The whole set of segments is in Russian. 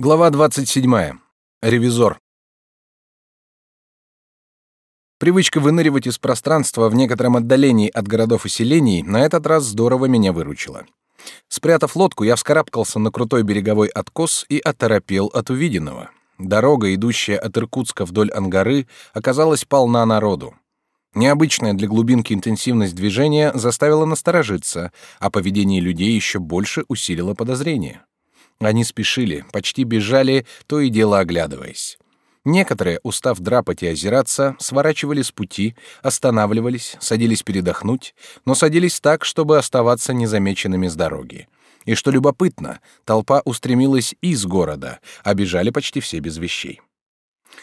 Глава 27. Ревизор. Привычка выныривать из пространства в некотором отдалении от городов и селений на этот раз здорово меня выручила. Спрятав лодку, я вскарабкался на крутой береговой откос и оторопел от увиденного. Дорога, идущая от Иркутска вдоль Ангары, оказалась полна народу. Необычная для глубинки интенсивность движения заставила насторожиться, а поведение людей еще больше усилило подозрения. Они спешили, почти бежали, то и дело оглядываясь. Некоторые, устав драпать и озираться, сворачивали с пути, останавливались, садились передохнуть, но садились так, чтобы оставаться незамеченными с дороги. И что любопытно, толпа устремилась из города, а бежали почти все без вещей.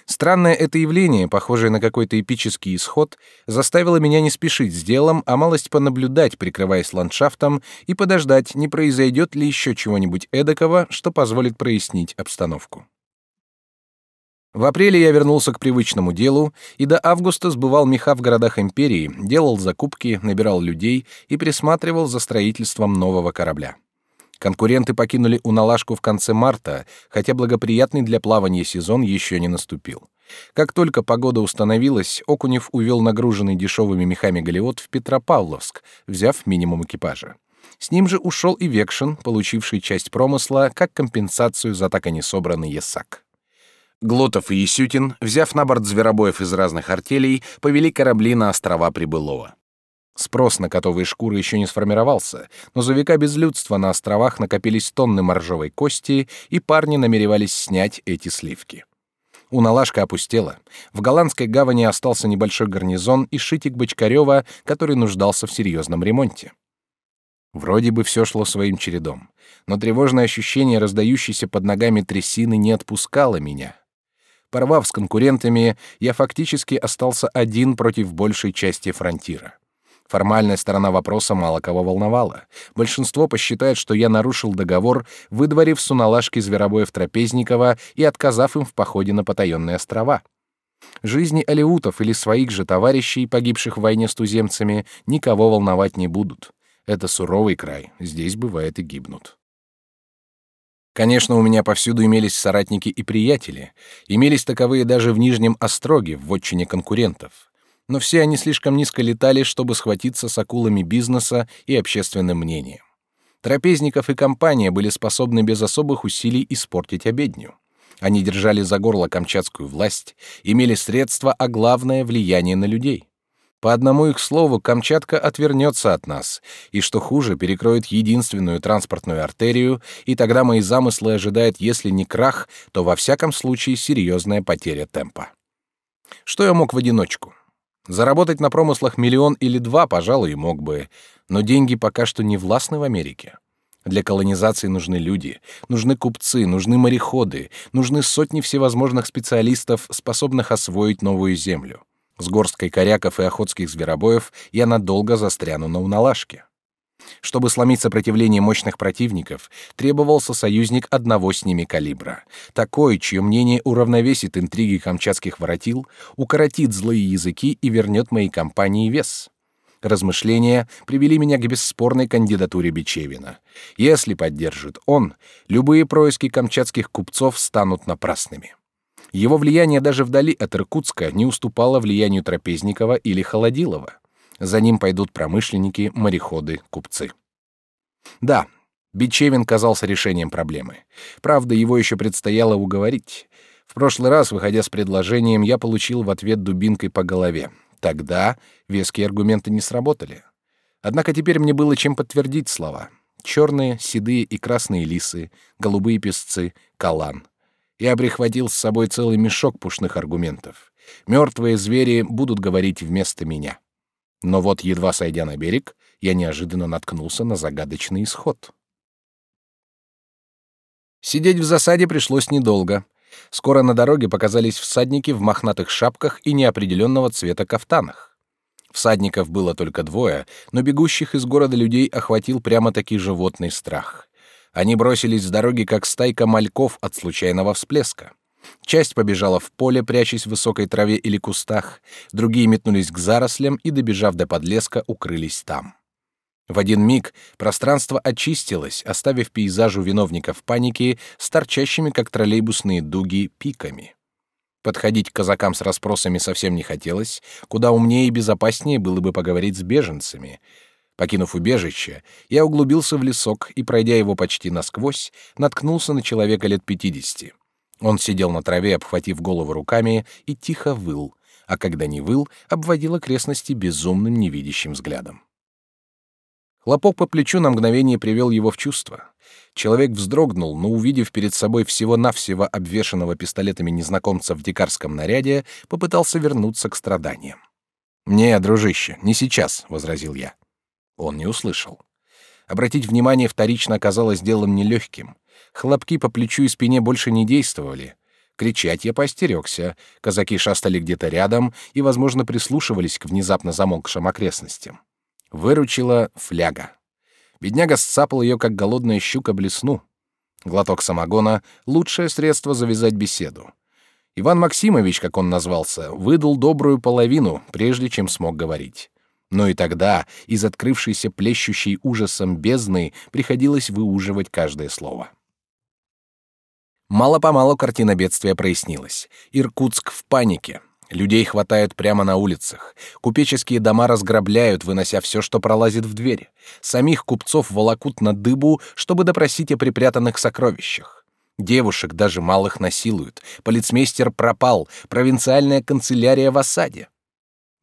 Странное это явление, похожее на какой-то эпический исход, заставило меня не спешить с делом, а малость понаблюдать, прикрываясь ландшафтом, и подождать, не произойдет ли еще чего-нибудь эдакого, что позволит прояснить обстановку. В апреле я вернулся к привычному делу и до августа сбывал меха в городах империи, делал закупки, набирал людей и присматривал за строительством нового корабля. Конкуренты покинули Уналашку в конце марта, хотя благоприятный для плавания сезон еще не наступил. Как только погода установилась, Окунев увел нагруженный дешевыми мехами Голиот в Петропавловск, взяв минимум экипажа. С ним же ушел и Векшин, получивший часть промысла как компенсацию за так и не собранный ясак. Глотов и Есютин, взяв на борт зверобоев из разных артелей, повели корабли на острова Прибылова. Спрос на котовые шкуры еще не сформировался, но за века безлюдства на островах накопились тонны моржовой кости, и парни намеревались снять эти сливки. Уналашка опустела. В голландской гавани остался небольшой гарнизон и шитик Бочкарева, который нуждался в серьезном ремонте. Вроде бы все шло своим чередом, но тревожное ощущение раздающейся под ногами трясины не отпускало меня. Порвав с конкурентами, я фактически остался один против большей части фронтира. Формальная сторона вопроса мало кого волновала. Большинство посчитает, что я нарушил договор, выдворив суналашки зверобоев Трапезникова и отказав им в походе на потаенные острова. Жизни алеутов или своих же товарищей, погибших в войне с туземцами, никого волновать не будут. Это суровый край, здесь бывает и гибнут. Конечно, у меня повсюду имелись соратники и приятели, имелись таковые даже в Нижнем Остроге, в вотчине конкурентов но все они слишком низко летали, чтобы схватиться с акулами бизнеса и общественным мнением. Трапезников и компания были способны без особых усилий испортить обедню. Они держали за горло камчатскую власть, имели средства, а главное — влияние на людей. По одному их слову, Камчатка отвернется от нас, и, что хуже, перекроет единственную транспортную артерию, и тогда мои замыслы ожидают, если не крах, то во всяком случае серьезная потеря темпа. Что я мог в одиночку? Заработать на промыслах миллион или два, пожалуй, мог бы, но деньги пока что не властны в Америке. Для колонизации нужны люди, нужны купцы, нужны мореходы, нужны сотни всевозможных специалистов, способных освоить новую землю. С горсткой коряков и охотских зверобоев я надолго застряну на уналашке. Чтобы сломить сопротивление мощных противников, требовался союзник одного с ними калибра. Такой, чье мнение уравновесит интриги камчатских воротил, укоротит злые языки и вернет моей компании вес. Размышления привели меня к бесспорной кандидатуре Бичевина. Если поддержит он, любые происки камчатских купцов станут напрасными. Его влияние даже вдали от Иркутска не уступало влиянию Трапезникова или Холодилова. За ним пойдут промышленники, мореходы, купцы. Да, Бичевин казался решением проблемы. Правда, его еще предстояло уговорить. В прошлый раз, выходя с предложением, я получил в ответ дубинкой по голове. Тогда веские аргументы не сработали. Однако теперь мне было чем подтвердить слова. Черные, седые и красные лисы, голубые песцы, калан. Я прихватил с собой целый мешок пушных аргументов. Мертвые звери будут говорить вместо меня. Но вот, едва сойдя на берег, я неожиданно наткнулся на загадочный исход. Сидеть в засаде пришлось недолго. Скоро на дороге показались всадники в мохнатых шапках и неопределенного цвета кафтанах. Всадников было только двое, но бегущих из города людей охватил прямо-таки животный страх. Они бросились с дороги, как стайка мальков от случайного всплеска. Часть побежала в поле, прячась в высокой траве или кустах, другие метнулись к зарослям и, добежав до подлеска, укрылись там. В один миг пространство очистилось, оставив пейзажу виновников паники с торчащими, как троллейбусные дуги, пиками. Подходить к казакам с расспросами совсем не хотелось, куда умнее и безопаснее было бы поговорить с беженцами. Покинув убежище, я углубился в лесок и, пройдя его почти насквозь, наткнулся на человека лет пятидесяти. Он сидел на траве, обхватив голову руками, и тихо выл, а когда не выл, обводил окрестности безумным невидящим взглядом. Хлопок по плечу на мгновение привел его в чувство. Человек вздрогнул, но, увидев перед собой всего-навсего обвешанного пистолетами незнакомца в дикарском наряде, попытался вернуться к страданиям. «Не, дружище, не сейчас», — возразил я. Он не услышал. Обратить внимание вторично оказалось делом нелегким. Хлопки по плечу и спине больше не действовали. Кричать я поостерегся. Казаки шастали где-то рядом и, возможно, прислушивались к внезапно замолкшим окрестностям. Выручила фляга. Бедняга сцапал ее, как голодная щука, блесну. Глоток самогона — лучшее средство завязать беседу. Иван Максимович, как он назвался, выдал добрую половину, прежде чем смог говорить. Но и тогда из открывшейся плещущей ужасом бездны приходилось выуживать каждое слово. Мало-помалу картина бедствия прояснилась. Иркутск в панике. Людей хватают прямо на улицах. Купеческие дома разграбляют, вынося все, что пролазит в дверь. Самих купцов волокут на дыбу, чтобы допросить о припрятанных сокровищах. Девушек, даже малых, насилуют. Полицмейстер пропал. Провинциальная канцелярия в осаде.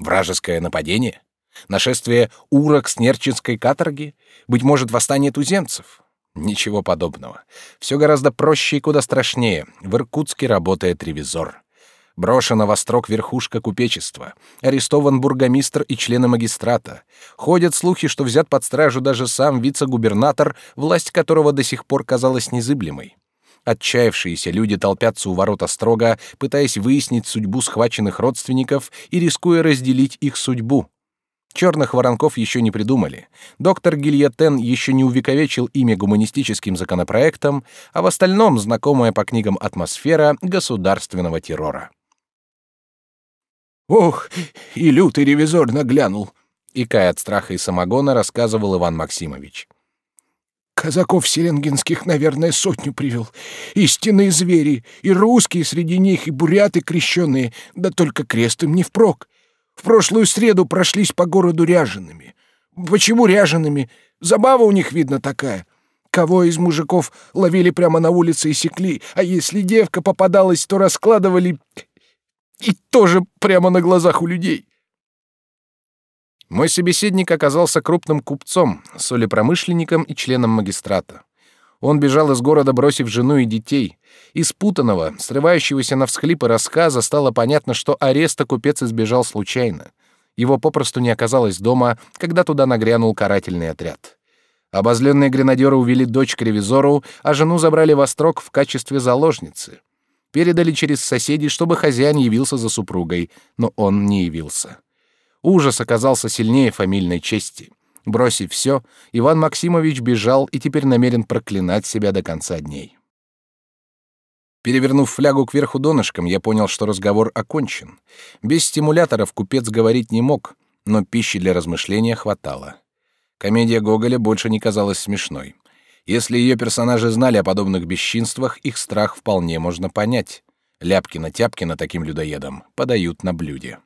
Вражеское нападение? Нашествие урок с нерчинской каторги? Быть может, восстание туземцев? Ничего подобного. Все гораздо проще и куда страшнее. В Иркутске работает ревизор. Брошена во строк верхушка купечества. Арестован бургомистр и члены магистрата. Ходят слухи, что взят под стражу даже сам вице-губернатор, власть которого до сих пор казалась незыблемой. Отчаявшиеся люди толпятся у ворот строга, пытаясь выяснить судьбу схваченных родственников и рискуя разделить их судьбу. Черных воронков еще не придумали. Доктор Гильотен еще не увековечил имя гуманистическим законопроектом, а в остальном знакомая по книгам атмосфера государственного террора. Ох, и лютый ревизор наглянул, икая от страха и самогона, рассказывал Иван Максимович. Казаков селенгинских, наверное, сотню привел. Истинные звери, и русские среди них, и буряты крещенные, да только крест им не впрок. В прошлую среду прошлись по городу ряжеными. Почему ряжеными? Забава у них, видно, такая. Кого из мужиков ловили прямо на улице и секли, а если девка попадалась, то раскладывали и тоже прямо на глазах у людей. Мой собеседник оказался крупным купцом, солепромышленником и членом магистрата. Он бежал из города, бросив жену и детей. Из путанного, срывающегося на всхлипы рассказа стало понятно, что ареста купец избежал случайно. Его попросту не оказалось дома, когда туда нагрянул карательный отряд. Обозленные гренадеры увели дочь к ревизору, а жену забрали во строк в качестве заложницы — передали через соседей, чтобы хозяин явился за супругой, но он не явился. Ужас оказался сильнее фамильной чести. Бросив все, Иван Максимович бежал и теперь намерен проклинать себя до конца дней. Перевернув флягу кверху донышком, я понял, что разговор окончен. Без стимуляторов купец говорить не мог, но пищи для размышления хватало. Комедия Гоголя больше не казалась смешной. Если ее персонажи знали о подобных бесчинствах, их страх вполне можно понять. Ляпкина-тяпкина таким людоедам подают на блюде.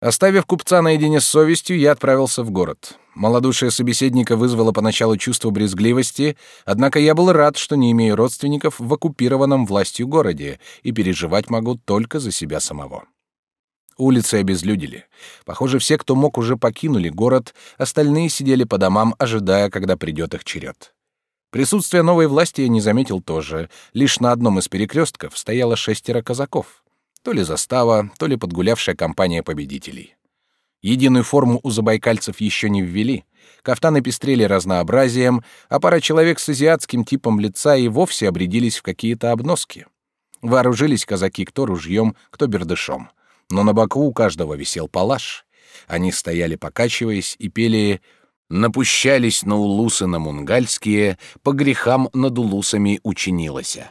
Оставив купца наедине с совестью, я отправился в город. Молодушие собеседника вызвало поначалу чувство брезгливости, однако я был рад, что не имею родственников в оккупированном властью городе и переживать могу только за себя самого. Улицы обезлюдили. Похоже, все, кто мог, уже покинули город, остальные сидели по домам, ожидая, когда придет их черед. Присутствие новой власти я не заметил тоже. Лишь на одном из перекрестков стояло шестеро казаков. То ли застава, то ли подгулявшая компания победителей. Единую форму у забайкальцев еще не ввели. Кафтаны пестрели разнообразием, а пара человек с азиатским типом лица и вовсе обрядились в какие-то обноски. Вооружились казаки кто ружьем, кто бердышом но на боку у каждого висел палаш. Они стояли, покачиваясь, и пели «Напущались на улусы на мунгальские, по грехам над улусами учинилася».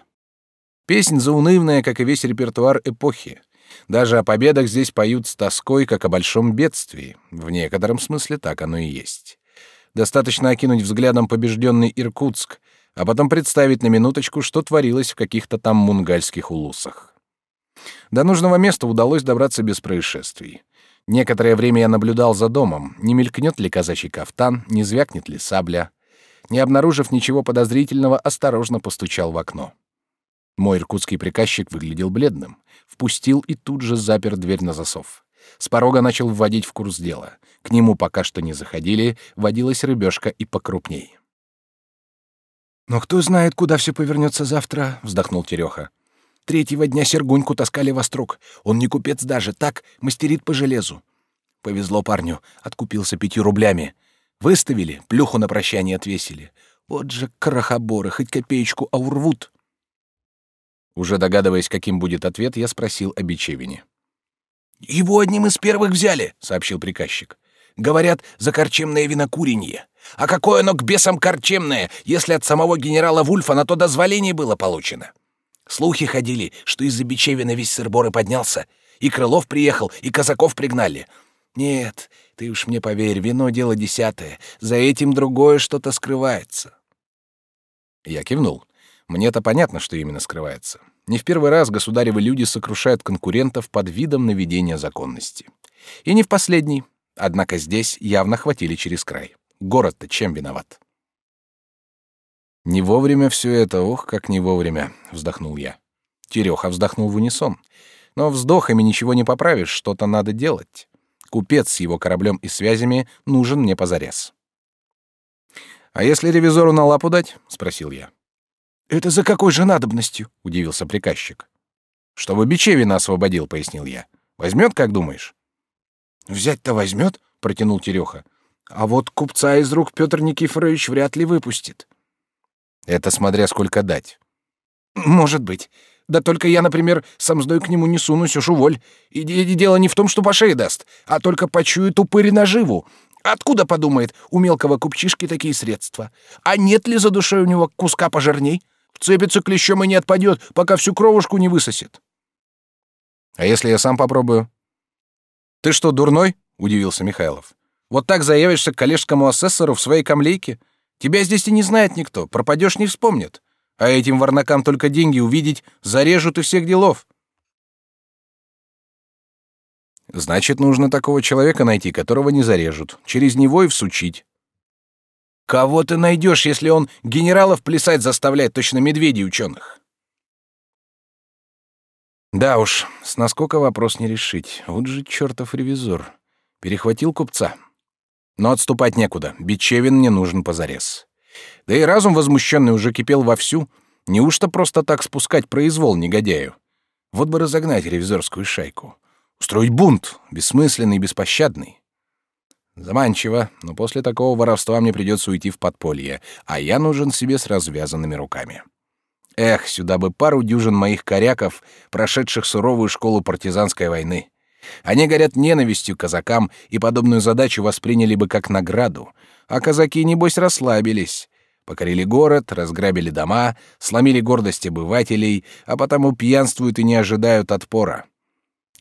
Песнь заунывная, как и весь репертуар эпохи. Даже о победах здесь поют с тоской, как о большом бедствии. В некотором смысле так оно и есть. Достаточно окинуть взглядом побежденный Иркутск, а потом представить на минуточку, что творилось в каких-то там мунгальских улусах. До нужного места удалось добраться без происшествий. Некоторое время я наблюдал за домом, не мелькнет ли казачий кафтан, не звякнет ли сабля. Не обнаружив ничего подозрительного, осторожно постучал в окно. Мой иркутский приказчик выглядел бледным. Впустил и тут же запер дверь на засов. С порога начал вводить в курс дела. К нему пока что не заходили, водилась рыбешка и покрупней. «Но кто знает, куда все повернется завтра?» — вздохнул Тереха. «Третьего дня Сергуньку таскали во строк. Он не купец даже, так, мастерит по железу. Повезло парню, откупился пятью рублями. Выставили, плюху на прощание отвесили. Вот же крохоборы, хоть копеечку, а урвут». Уже догадываясь, каким будет ответ, я спросил о Бичевине. «Его одним из первых взяли», — сообщил приказчик. «Говорят, за корчемное винокуренье. А какое оно к бесам корчемное, если от самого генерала Вульфа на то дозволение было получено? Слухи ходили, что из-за Бичевина весь сырбор поднялся. И Крылов приехал, и казаков пригнали. Нет, ты уж мне поверь, вино — дело десятое. За этим другое что-то скрывается». Я кивнул. Мне-то понятно, что именно скрывается. Не в первый раз государевы люди сокрушают конкурентов под видом наведения законности. И не в последний. Однако здесь явно хватили через край. Город-то чем виноват? Не вовремя все это, ох, как не вовремя, вздохнул я. Тереха вздохнул в унисон. Но вздохами ничего не поправишь, что-то надо делать. Купец с его кораблем и связями нужен мне позарез. А если ревизору на лапу дать? спросил я. Это за какой же надобностью? удивился приказчик. Чтобы Бичевина освободил, пояснил я. Возьмет, как думаешь? Взять-то возьмет, протянул Тереха. А вот купца из рук Петр Никифорович вряд ли выпустит. Это смотря сколько дать. Может быть. Да только я, например, сам мздой к нему не сунусь, уж уволь. И, и дело не в том, что по шее даст, а только почует упырь наживу. Откуда, подумает, у мелкого купчишки такие средства? А нет ли за душой у него куска пожирней? Вцепится клещом и не отпадет, пока всю кровушку не высосет. А если я сам попробую? Ты что, дурной? удивился Михайлов. Вот так заявишься к коллежскому асессору в своей камлейке? Тебя здесь и не знает никто, пропадешь не вспомнит. А этим варнакам только деньги увидеть, зарежут и всех делов. Значит, нужно такого человека найти, которого не зарежут, через него и всучить. Кого ты найдешь, если он генералов плясать заставляет точно медведей ученых? Да уж, с насколько вопрос не решить. Вот же чертов ревизор. Перехватил купца. Но отступать некуда, Бичевин мне нужен позарез. Да и разум возмущенный уже кипел вовсю. Неужто просто так спускать произвол негодяю? Вот бы разогнать ревизорскую шайку. Устроить бунт, бессмысленный и беспощадный. Заманчиво, но после такого воровства мне придется уйти в подполье, а я нужен себе с развязанными руками. Эх, сюда бы пару дюжин моих коряков, прошедших суровую школу партизанской войны. Они горят ненавистью к казакам и подобную задачу восприняли бы как награду. А казаки, небось, расслабились. Покорили город, разграбили дома, сломили гордость обывателей, а потому пьянствуют и не ожидают отпора.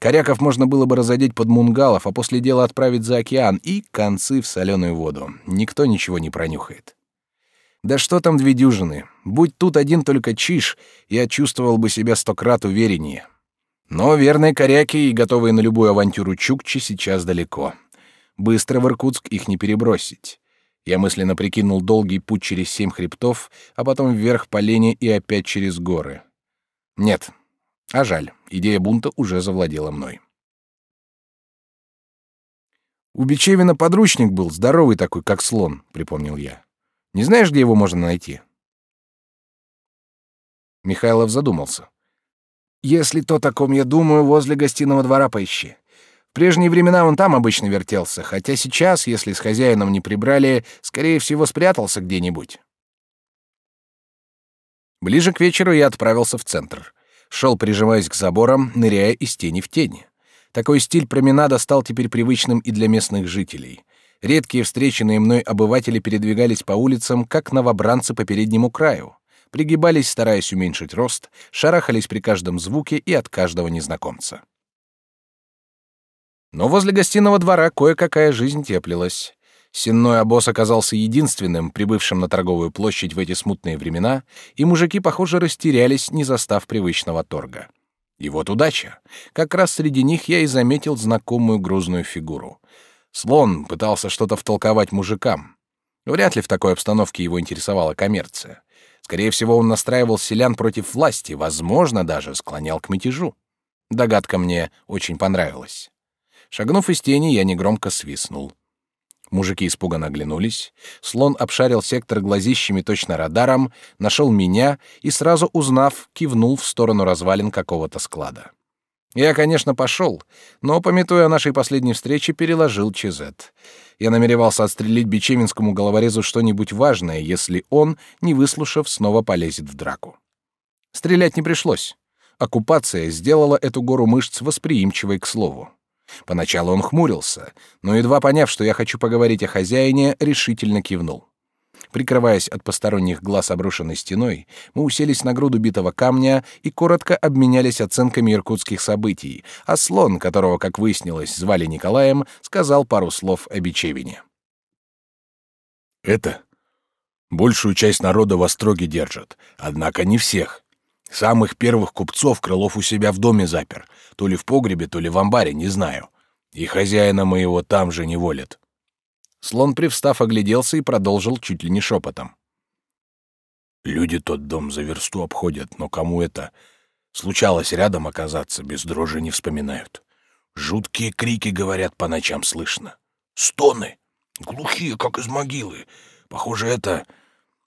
Коряков можно было бы разодеть под мунгалов, а после дела отправить за океан и концы в соленую воду. Никто ничего не пронюхает. Да что там две дюжины? Будь тут один только чиш, я чувствовал бы себя сто крат увереннее. Но верные коряки и готовые на любую авантюру чукчи сейчас далеко. Быстро в Иркутск их не перебросить. Я мысленно прикинул долгий путь через семь хребтов, а потом вверх по лени и опять через горы. Нет, а жаль, идея бунта уже завладела мной. У Бичевина подручник был, здоровый такой, как слон, припомнил я. Не знаешь, где его можно найти? Михайлов задумался. Если то, о ком я думаю, возле гостиного двора поищи. В прежние времена он там обычно вертелся, хотя сейчас, если с хозяином не прибрали, скорее всего, спрятался где-нибудь. Ближе к вечеру я отправился в центр шел, прижимаясь к заборам, ныряя из тени в тени. Такой стиль променада стал теперь привычным и для местных жителей. Редкие встреченные мной обыватели передвигались по улицам, как новобранцы по переднему краю. Пригибались, стараясь уменьшить рост, шарахались при каждом звуке и от каждого незнакомца. Но возле гостиного двора кое-какая жизнь теплилась. Сенной обоз оказался единственным, прибывшим на торговую площадь в эти смутные времена, и мужики, похоже, растерялись, не застав привычного торга. И вот удача. Как раз среди них я и заметил знакомую грузную фигуру. Слон пытался что-то втолковать мужикам. Вряд ли в такой обстановке его интересовала коммерция. Скорее всего, он настраивал селян против власти, возможно, даже склонял к мятежу. Догадка мне очень понравилась. Шагнув из тени, я негромко свистнул. Мужики испуганно оглянулись. Слон обшарил сектор глазищами точно радаром, нашел меня и, сразу узнав, кивнул в сторону развалин какого-то склада. Я, конечно, пошел, но, пометуя о нашей последней встрече, переложил ЧЗ. Я намеревался отстрелить Бичевинскому головорезу что-нибудь важное, если он, не выслушав, снова полезет в драку. Стрелять не пришлось. Оккупация сделала эту гору мышц восприимчивой к слову. Поначалу он хмурился, но едва поняв, что я хочу поговорить о хозяине, решительно кивнул. Прикрываясь от посторонних глаз обрушенной стеной, мы уселись на груду битого камня и коротко обменялись оценками иркутских событий, а слон, которого, как выяснилось, звали Николаем, сказал пару слов о Бичевине. «Это? Большую часть народа в остроге держат, однако не всех. Самых первых купцов Крылов у себя в доме запер, то ли в погребе, то ли в амбаре, не знаю. И хозяина моего там же не волят. Слон, привстав, огляделся и продолжил чуть ли не шепотом. Люди тот дом за версту обходят, но кому это случалось рядом оказаться, без дрожи не вспоминают. Жуткие крики, говорят, по ночам слышно. Стоны, глухие, как из могилы. Похоже, это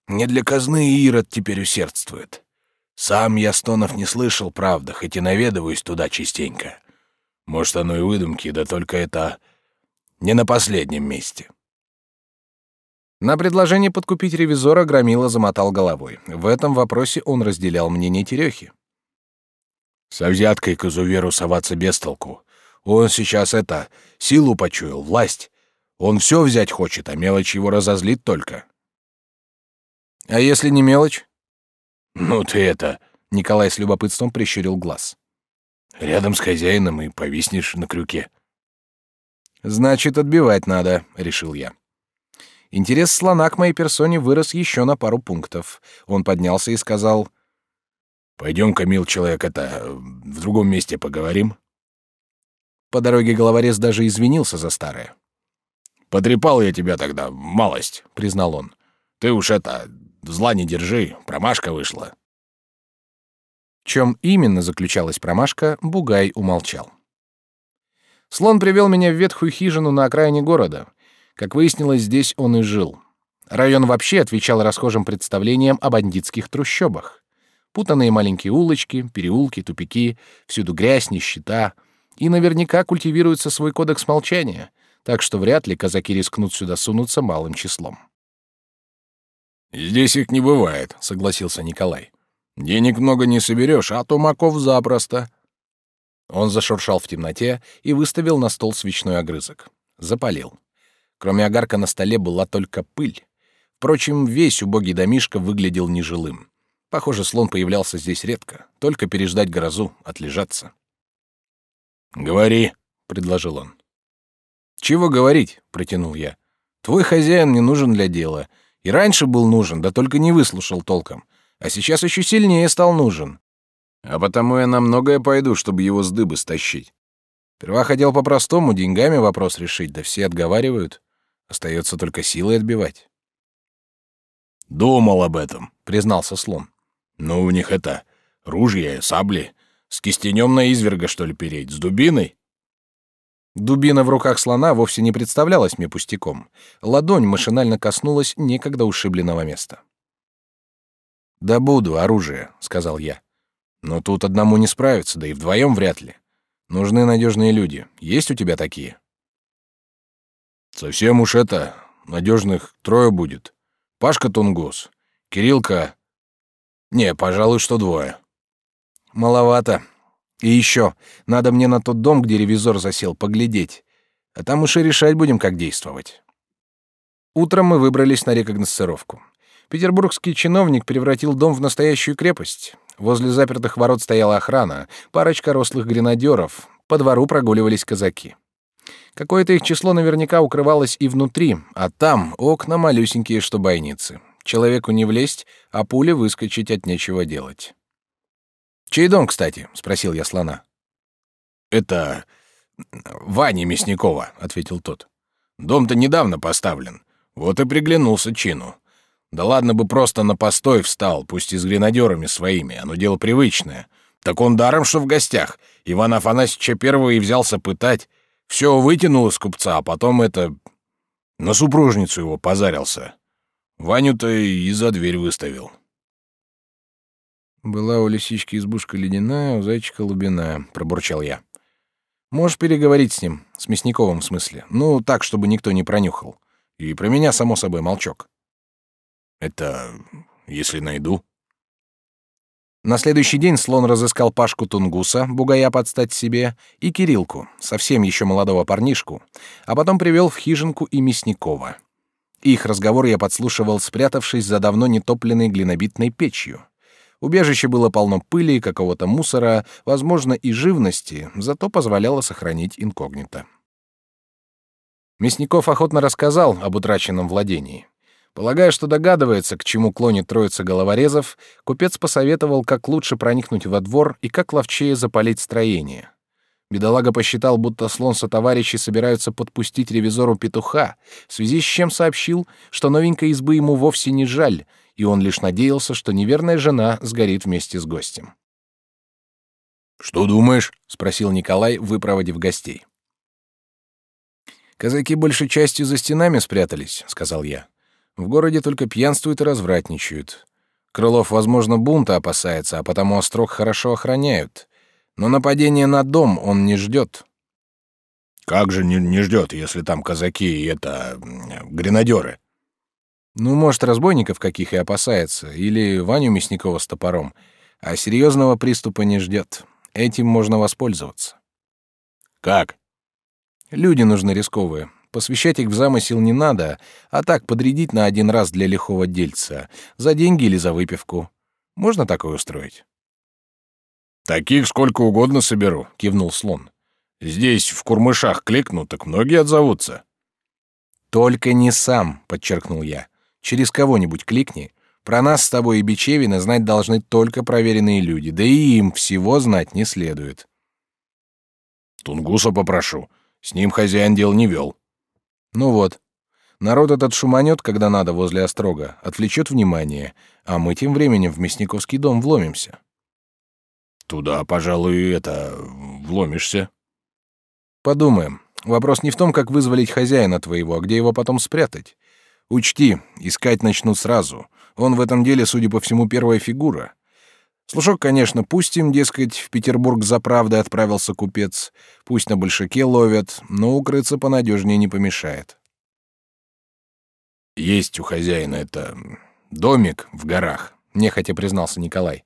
не для казны Ирод теперь усердствует. Сам я стонов не слышал, правда, хоть и наведываюсь туда частенько. Может, оно и выдумки, да только это не на последнем месте. На предложение подкупить ревизора Громила замотал головой. В этом вопросе он разделял мнение Терехи. Со взяткой к изуверу соваться без толку. Он сейчас это, силу почуял, власть. Он все взять хочет, а мелочь его разозлит только. А если не мелочь? «Ну ты это...» — Николай с любопытством прищурил глаз. «Рядом с хозяином и повиснешь на крюке». «Значит, отбивать надо», — решил я. Интерес слона к моей персоне вырос еще на пару пунктов. Он поднялся и сказал... «Пойдем, Камил, человек, это... в другом месте поговорим». По дороге головорез даже извинился за старое. «Потрепал я тебя тогда, малость», — признал он. «Ты уж это... Зла не держи, промашка вышла. В чем именно заключалась промашка, Бугай умолчал. Слон привел меня в ветхую хижину на окраине города. Как выяснилось, здесь он и жил. Район вообще отвечал расхожим представлениям о бандитских трущобах. Путанные маленькие улочки, переулки, тупики, всюду грязь, нищета. И наверняка культивируется свой кодекс молчания, так что вряд ли казаки рискнут сюда сунуться малым числом. «Здесь их не бывает», — согласился Николай. «Денег много не соберешь, а тумаков запросто». Он зашуршал в темноте и выставил на стол свечной огрызок. Запалил. Кроме огарка на столе была только пыль. Впрочем, весь убогий домишко выглядел нежилым. Похоже, слон появлялся здесь редко, только переждать грозу, отлежаться. «Говори», — предложил он. «Чего говорить?» — протянул я. «Твой хозяин мне нужен для дела. И раньше был нужен, да только не выслушал толком. А сейчас еще сильнее стал нужен. А потому я на многое пойду, чтобы его с дыбы стащить. Сперва хотел по-простому, деньгами вопрос решить, да все отговаривают. Остается только силой отбивать. «Думал об этом», — признался слон. «Но у них это... ружья, сабли. С кистенем на изверга, что ли, переть? С дубиной?» Дубина в руках слона вовсе не представлялась мне пустяком. Ладонь машинально коснулась некогда ушибленного места. «Да буду, оружие», — сказал я. «Но тут одному не справиться, да и вдвоем вряд ли. Нужны надежные люди. Есть у тебя такие?» «Совсем уж это, надежных трое будет. Пашка Тунгус, Кириллка... Не, пожалуй, что двое». «Маловато. И еще, надо мне на тот дом, где ревизор засел, поглядеть. А там уж и решать будем, как действовать. Утром мы выбрались на рекогносцировку. Петербургский чиновник превратил дом в настоящую крепость. Возле запертых ворот стояла охрана, парочка рослых гренадеров, по двору прогуливались казаки. Какое-то их число наверняка укрывалось и внутри, а там окна малюсенькие, что бойницы. Человеку не влезть, а пуле выскочить от нечего делать. «Чей дом, кстати?» — спросил я слона. «Это Ваня Мясникова», — ответил тот. «Дом-то недавно поставлен. Вот и приглянулся чину. Да ладно бы просто на постой встал, пусть и с гренадерами своими, оно дело привычное. Так он даром, что в гостях. Иван Афанасьевича первого и взялся пытать. Все вытянул из купца, а потом это... На супружницу его позарился. Ваню-то и за дверь выставил. «Была у лисички избушка ледяная, у зайчика лубиная», — пробурчал я. «Можешь переговорить с ним, с Мясниковым в смысле. Ну, так, чтобы никто не пронюхал. И про меня, само собой, молчок». «Это если найду?» На следующий день слон разыскал Пашку Тунгуса, бугая подстать себе, и Кирилку, совсем еще молодого парнишку, а потом привел в хижинку и Мясникова. Их разговор я подслушивал, спрятавшись за давно нетопленной глинобитной печью. Убежище было полно пыли, какого-то мусора, возможно, и живности, зато позволяло сохранить инкогнито. Мясников охотно рассказал об утраченном владении. Полагая, что догадывается, к чему клонит троица головорезов, купец посоветовал, как лучше проникнуть во двор и как ловчее запалить строение. Бедолага посчитал, будто слон со товарищи собираются подпустить ревизору петуха, в связи с чем сообщил, что новенькой избы ему вовсе не жаль, и он лишь надеялся, что неверная жена сгорит вместе с гостем. «Что думаешь?» — спросил Николай, выпроводив гостей. «Казаки большей частью за стенами спрятались», — сказал я. В городе только пьянствуют и развратничают. Крылов, возможно, бунта опасается, а потому острог хорошо охраняют. Но нападение на дом он не ждет. Как же не, не ждет, если там казаки и это... гренадеры? Ну, может, разбойников каких и опасается, или Ваню Мясникова с топором, а серьезного приступа не ждет. Этим можно воспользоваться. Как? Люди нужны рисковые. Посвящать их в замысел не надо, а так подрядить на один раз для лихого дельца, за деньги или за выпивку. Можно такое устроить? Таких сколько угодно соберу, кивнул слон. Здесь в Курмышах кликну, так многие отзовутся. Только не сам, подчеркнул я. Через кого-нибудь кликни. Про нас с тобой и Бичевина знать должны только проверенные люди, да и им всего знать не следует. Тунгуса попрошу. С ним хозяин дел не вел. Ну вот. Народ этот шуманет, когда надо, возле острога, отвлечет внимание, а мы тем временем в Мясниковский дом вломимся. Туда, пожалуй, это... вломишься. Подумаем. Вопрос не в том, как вызволить хозяина твоего, а где его потом спрятать. Учти, искать начнут сразу. Он в этом деле, судя по всему, первая фигура. Слушок, конечно, пустим, дескать, в Петербург за правдой отправился купец, пусть на большаке ловят, но укрыться понадежнее не помешает. Есть у хозяина это домик в горах, нехотя признался Николай.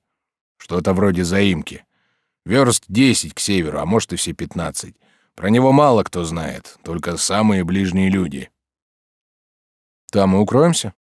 Что-то вроде заимки. Верст десять к северу, а может и все пятнадцать. Про него мало кто знает, только самые ближние люди. Там мы укроемся?